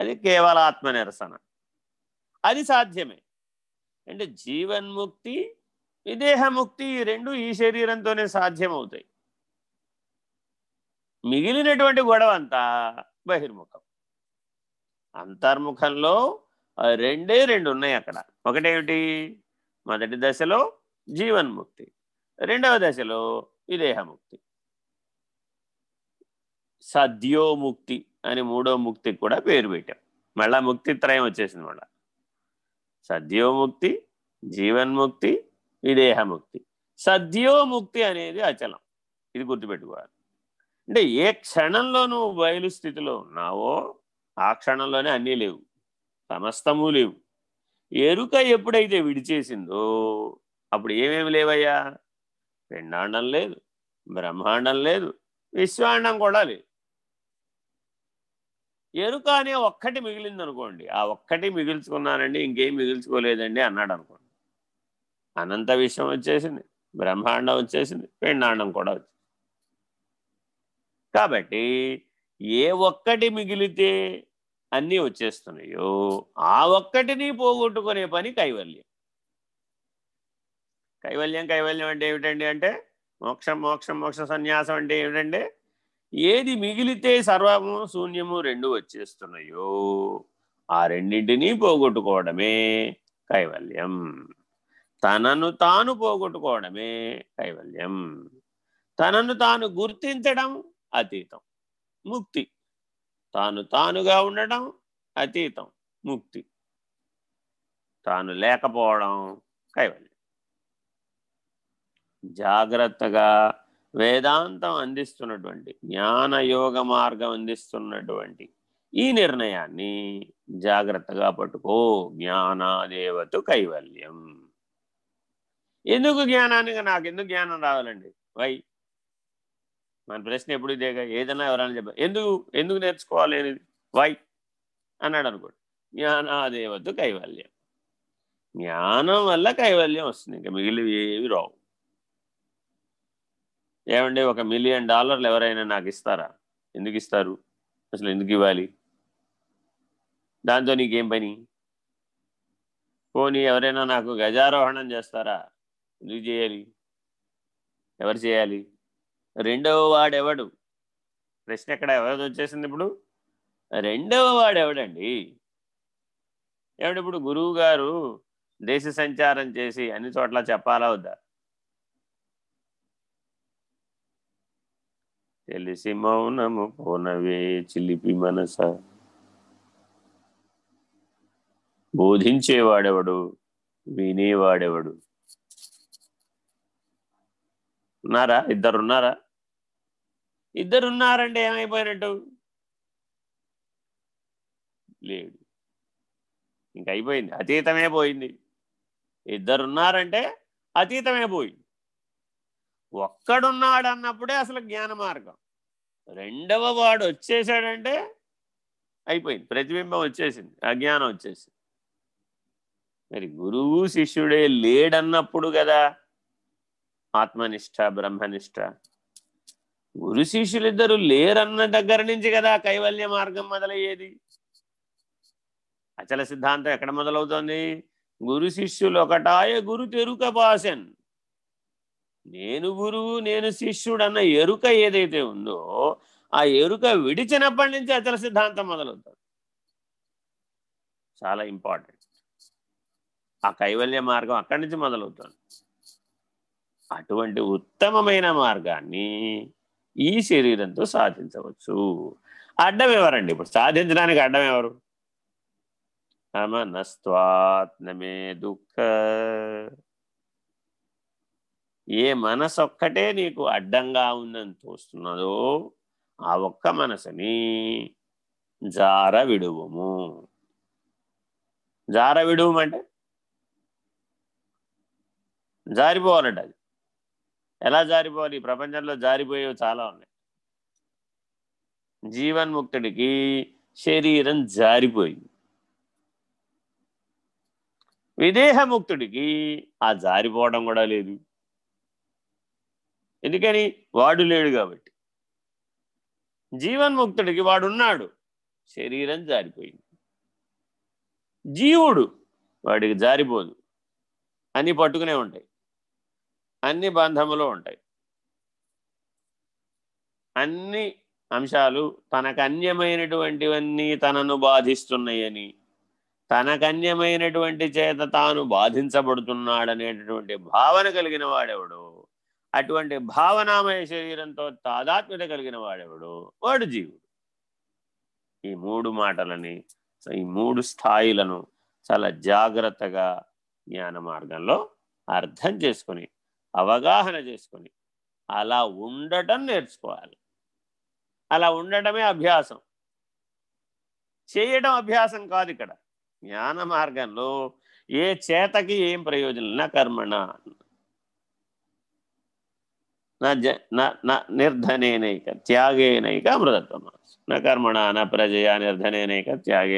అది కేవల ఆత్మ నిరసన. అది సాధ్యమే. అంటే జీవన్ముక్తి విదేహముక్తి ఈ రెండు ఈ శరీరంతోనే సాధ్యమవుతాయి. మిగిలినటువంటి గొడవ అంతా బహిర్ముఖం. అంతర్ముఖంలో రెండే రెండు ఉన్నాయి అక్కడ. ఒకటేమిటి? మొదటి దశలో జీవన్ముక్తి. రెండవ దశలో విదేహముక్తి. సద్యోముక్తి. అని మూడో ముక్తికి కూడా పేరు పెట్టాం. మళ్ళా ముక్తి త్రయం వచ్చేసింది మళ్ళా. సద్యోముక్తి జీవన్ముక్తి విదేహముక్తి సద్యోముక్తి అనేది అచలం. ఇది గుర్తుపెట్టుకోవాలి. అంటే ఏ క్షణంలో నువ్వు బయలు స్థితిలో ఉన్నావో ఆ క్షణంలోనే అన్నీ లేవు. సమస్తము లేవు. ఎరుక ఎప్పుడైతే విడిచేసిందో అప్పుడు ఏమేమి లేవయ్యా? పిండాండం లేదు బ్రహ్మాండం లేదు విశ్వాండం కూడా లేదు. ఎరుక అనే ఒక్కటి మిగిలింది అనుకోండి ఆ ఒక్కటి మిగిల్చుకున్నానండి ఇంకేం మిగిల్చుకోలేదండి అన్నాడు అనుకోండి. అనంత విషయం వచ్చేసింది బ్రహ్మాండం వచ్చేసింది పిండాండం కూడా వచ్చింది కాబట్టి ఏ ఒక్కటి మిగిలితే అన్నీ వచ్చేస్తున్నాయో ఆ ఒక్కటిని పోగొట్టుకునే పని కైవల్యం. కైవల్యం కైవల్యం అంటే ఏమిటండి అంటే మోక్షం మోక్షం మోక్ష సన్యాసం అంటే ఏమిటంటే ఏది మిగిలితే సర్వము శూన్యము రెండు వచ్చేస్తున్నాయో ఆ రెండింటినీ పోగొట్టుకోవడమే కైవల్యం. తనను తాను పోగొట్టుకోవడమే కైవల్యం. తనను తాను గుర్తించడం అతీతం ముక్తి. తాను తానుగా ఉండడం అతీతం ముక్తి. తాను లేకపోవడం కైవల్యం. జాగ్రత్తగా వేదాంతం అందిస్తున్నటువంటి జ్ఞానయోగ మార్గం అందిస్తున్నటువంటి ఈ నిర్ణయాన్ని జాగ్రత్తగా పట్టుకో. జ్ఞానాదేవతు కైవల్యం. ఎందుకు జ్ఞానానికి నాకు ఎందుకు జ్ఞానం రావాలండి? వై? మన ప్రశ్న ఎప్పుడు ఇదేగా? ఏదైనా ఎవరైనా చెప్ప ఎందుకు ఎందుకు నేర్చుకోవాలి అనేది? వై? అన్నాడు అనుకో జ్ఞానాదేవతు కైవల్యం. జ్ఞానం వల్ల కైవల్యం వస్తుంది. ఇంకా మిగిలి ఏవి రావు. ఏమండి ఒక మిలియన్ డాలర్లు ఎవరైనా నాకు ఇస్తారా? ఎందుకు ఇస్తారు? అసలు ఎందుకు ఇవ్వాలి? దాంతో నీకేం పని? పోనీ ఎవరైనా నాకు గజారోహణం చేస్తారా? ఎందుకు చేయాలి? ఎవరు చేయాలి? రెండవ వాడెవడు? ప్రశ్న ఎక్కడ? ఎవరిది వచ్చేసింది ఇప్పుడు? రెండవ వాడెవడండి? ఏమిటి ఇప్పుడు గురువు గారు దేశ సంచారం చేసి అన్ని చోట్ల చెప్పాలా వద్దా? తెలిసి మౌనము పోనవే చిలిపి మనస. బోధించేవాడెవడు? వినేవాడెవడు? ఉన్నారా? ఇద్దరున్నారా? ఇద్దరున్నారంటే ఏమైపోయినట్టు? లేడు. ఇంక అయిపోయింది అతీతమే పోయింది. ఇద్దరున్నారంటే అతీతమే పోయింది. ఒక్కడున్నాడు అన్నప్పుడే అసలు జ్ఞాన మార్గం. రెండవ వాడు వచ్చేసాడంటే అయిపోయింది. ప్రతిబింబం వచ్చేసింది. అజ్ఞానం వచ్చేసింది. మరి గురువు శిష్యుడే లేడన్నప్పుడు కదా ఆత్మనిష్ట బ్రహ్మనిష్ట. గురు శిష్యులిద్దరూ లేరన్న దగ్గర నుంచి కదా కైవల్య మార్గం మొదలయ్యేది. అచల సిద్ధాంతం ఎక్కడ మొదలవుతోంది? గురు శిష్యులు ఒకటాయ గురు తెరుక పాసన్ నేను గురువు నేను శిష్యుడు అన్న ఎరుక ఏదైతే ఉందో ఆ ఎరుక విడిచినప్పటి నుంచి అచల సిద్ధాంతం మొదలవుతుంది. చాలా ఇంపార్టెంట్ ఆ కైవల్య మార్గం అక్కడి నుంచి మొదలవుతుంది. అటువంటి ఉత్తమమైన మార్గాన్ని ఈ శరీరంతో సాధించవచ్చు. అడ్డం ఎవరండి? ఇప్పుడు సాధించడానికి అడ్డం ఎవరు? అమనస్వాత్నమే దుఃఖ ఏ మనసు ఒక్కటే నీకు అడ్డంగా ఉందని తోస్తున్నదో ఆ ఒక్క మనసుని జార విడువము. జార విడువమంటే? జారిపోవాలంట అది. ఎలా జారిపోవాలి? ఈ ప్రపంచంలో జారిపోయేవి చాలా ఉన్నాయి. జీవన్ముక్తుడికి శరీరం జారిపోయింది. విదేహముక్తుడికి ఆ జారిపోవడం కూడా లేదు. ఎందుకని? వాడు లేడు కాబట్టి. జీవన్ముక్తుడికి వాడున్నాడు. శరీరం జారిపోయింది. జీవుడు వాడికి జారిపోదు. అన్ని పట్టుకునే ఉంటాయి. అన్ని బంధములు ఉంటాయి. అన్ని అంశాలు తనకు అన్యమైనటువంటివన్నీ తనను బాధిస్తున్నాయని తనకన్యమైనటువంటి చేత తాను బాధించబడుతున్నాడనేటటువంటి భావన కలిగిన వాడెవడో అటువంటి భావనామయ శరీరంతో తాదాత్మ్యత కలిగిన వాడెవడు? వాడు జీవుడు. ఈ మూడు మాటలని ఈ మూడు స్థాయిలను చాలా జాగ్రత్తగా జ్ఞాన మార్గంలో అర్థం చేసుకొని అవగాహన చేసుకొని అలా ఉండటం నేర్చుకోవాలి. అలా ఉండటమే అభ్యాసం. చేయడం అభ్యాసం కాదు ఇక్కడ. జ్ఞాన మార్గంలో ఏ చేతకి ఏం ప్రయోజనం? न ज न न निर्धनेनैक न कर्मण न प्रजया निर्धनेनैक त्यागेन